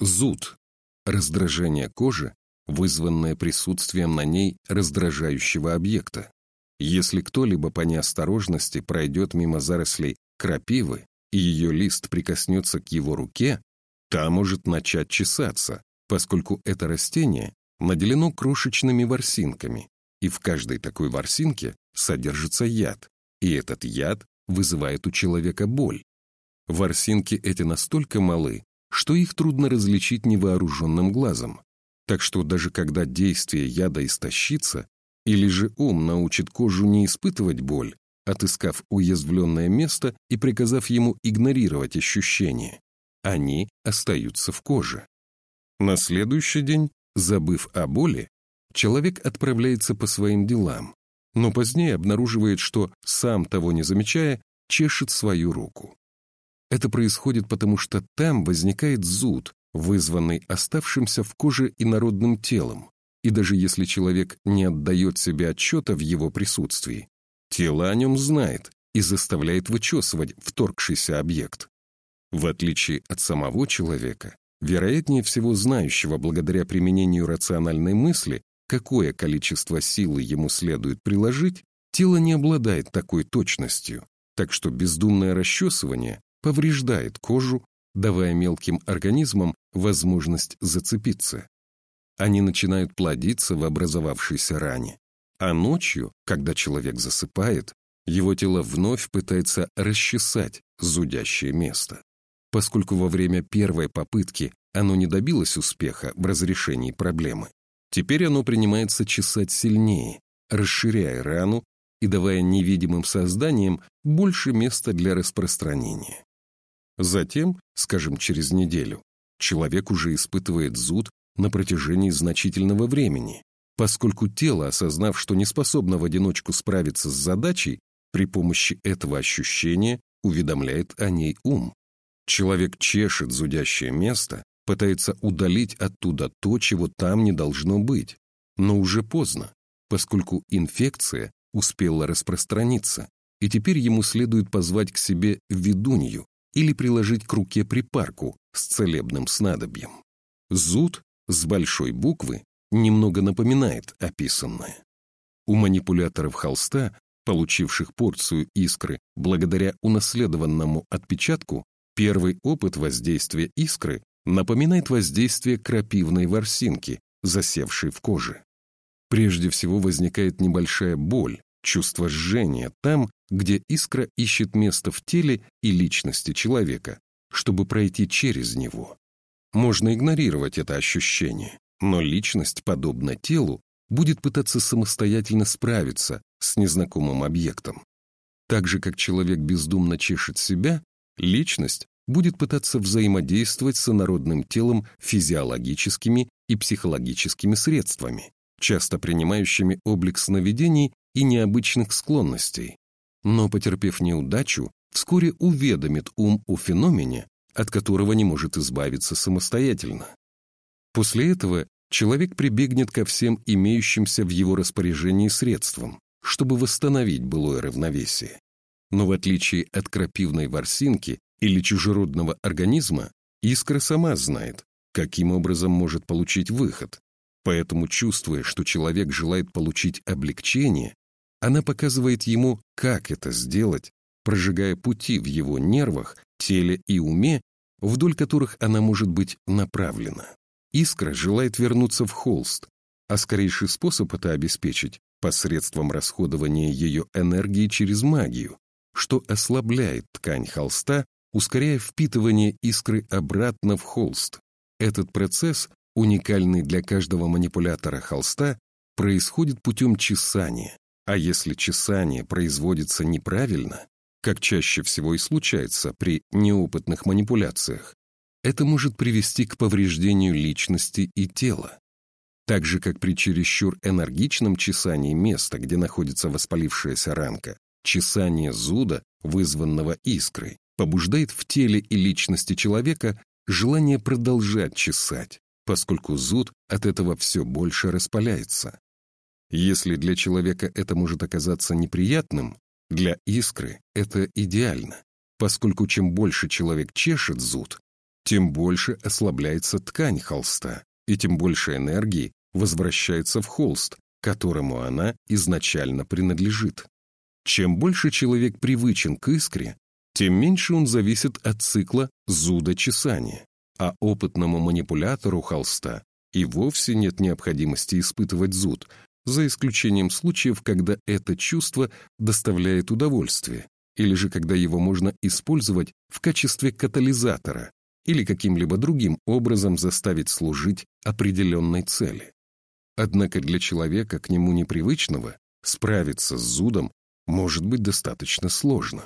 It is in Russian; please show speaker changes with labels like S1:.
S1: Зуд – раздражение кожи, вызванное присутствием на ней раздражающего объекта. Если кто-либо по неосторожности пройдет мимо зарослей крапивы, и ее лист прикоснется к его руке, та может начать чесаться, поскольку это растение наделено крошечными ворсинками, и в каждой такой ворсинке содержится яд, и этот яд вызывает у человека боль. Ворсинки эти настолько малы, что их трудно различить невооруженным глазом. Так что даже когда действие яда истощится, или же ум научит кожу не испытывать боль, отыскав уязвленное место и приказав ему игнорировать ощущения, они остаются в коже. На следующий день, забыв о боли, человек отправляется по своим делам, но позднее обнаруживает, что, сам того не замечая, чешет свою руку. Это происходит потому, что там возникает зуд, вызванный оставшимся в коже инородным телом, и даже если человек не отдает себе отчета в его присутствии, тело о нем знает и заставляет вычесывать вторгшийся объект. В отличие от самого человека, вероятнее всего знающего благодаря применению рациональной мысли, какое количество силы ему следует приложить, тело не обладает такой точностью, так что бездумное расчесывание повреждает кожу, давая мелким организмам возможность зацепиться. Они начинают плодиться в образовавшейся ране, а ночью, когда человек засыпает, его тело вновь пытается расчесать зудящее место. Поскольку во время первой попытки оно не добилось успеха в разрешении проблемы, теперь оно принимается чесать сильнее, расширяя рану и давая невидимым созданиям больше места для распространения. Затем, скажем, через неделю, человек уже испытывает зуд на протяжении значительного времени, поскольку тело, осознав, что не способно в одиночку справиться с задачей, при помощи этого ощущения уведомляет о ней ум. Человек чешет зудящее место, пытается удалить оттуда то, чего там не должно быть, но уже поздно, поскольку инфекция успела распространиться, и теперь ему следует позвать к себе ведунью или приложить к руке припарку с целебным снадобьем. Зуд с большой буквы немного напоминает описанное. У манипуляторов холста, получивших порцию искры благодаря унаследованному отпечатку, первый опыт воздействия искры напоминает воздействие крапивной ворсинки, засевшей в коже. Прежде всего возникает небольшая боль, чувство жжения там, где искра ищет место в теле и личности человека, чтобы пройти через него. Можно игнорировать это ощущение, но личность, подобно телу, будет пытаться самостоятельно справиться с незнакомым объектом. Так же, как человек бездумно чешет себя, личность будет пытаться взаимодействовать с инородным телом физиологическими и психологическими средствами, часто принимающими облик сновидений и необычных склонностей. Но, потерпев неудачу, вскоре уведомит ум о феномене, от которого не может избавиться самостоятельно. После этого человек прибегнет ко всем имеющимся в его распоряжении средствам, чтобы восстановить былое равновесие. Но в отличие от крапивной ворсинки или чужеродного организма, искра сама знает, каким образом может получить выход. Поэтому, чувствуя, что человек желает получить облегчение, она показывает ему, как это сделать, прожигая пути в его нервах, теле и уме, вдоль которых она может быть направлена. Искра желает вернуться в холст, а скорейший способ это обеспечить посредством расходования ее энергии через магию, что ослабляет ткань холста, ускоряя впитывание искры обратно в холст. Этот процесс, уникальный для каждого манипулятора холста, происходит путем чесания, а если чесание производится неправильно, как чаще всего и случается при неопытных манипуляциях, это может привести к повреждению личности и тела. Так же, как при чересчур энергичном чесании места, где находится воспалившаяся ранка, чесание зуда, вызванного искрой, побуждает в теле и личности человека желание продолжать чесать, поскольку зуд от этого все больше распаляется. Если для человека это может оказаться неприятным, для искры это идеально, поскольку чем больше человек чешет зуд, тем больше ослабляется ткань холста, и тем больше энергии возвращается в холст, которому она изначально принадлежит. Чем больше человек привычен к искре, тем меньше он зависит от цикла зуда-чесания, а опытному манипулятору холста и вовсе нет необходимости испытывать зуд, за исключением случаев, когда это чувство доставляет удовольствие, или же когда его можно использовать в качестве катализатора или каким-либо другим образом заставить служить определенной цели. Однако для человека, к нему непривычного, справиться с зудом может быть достаточно сложно.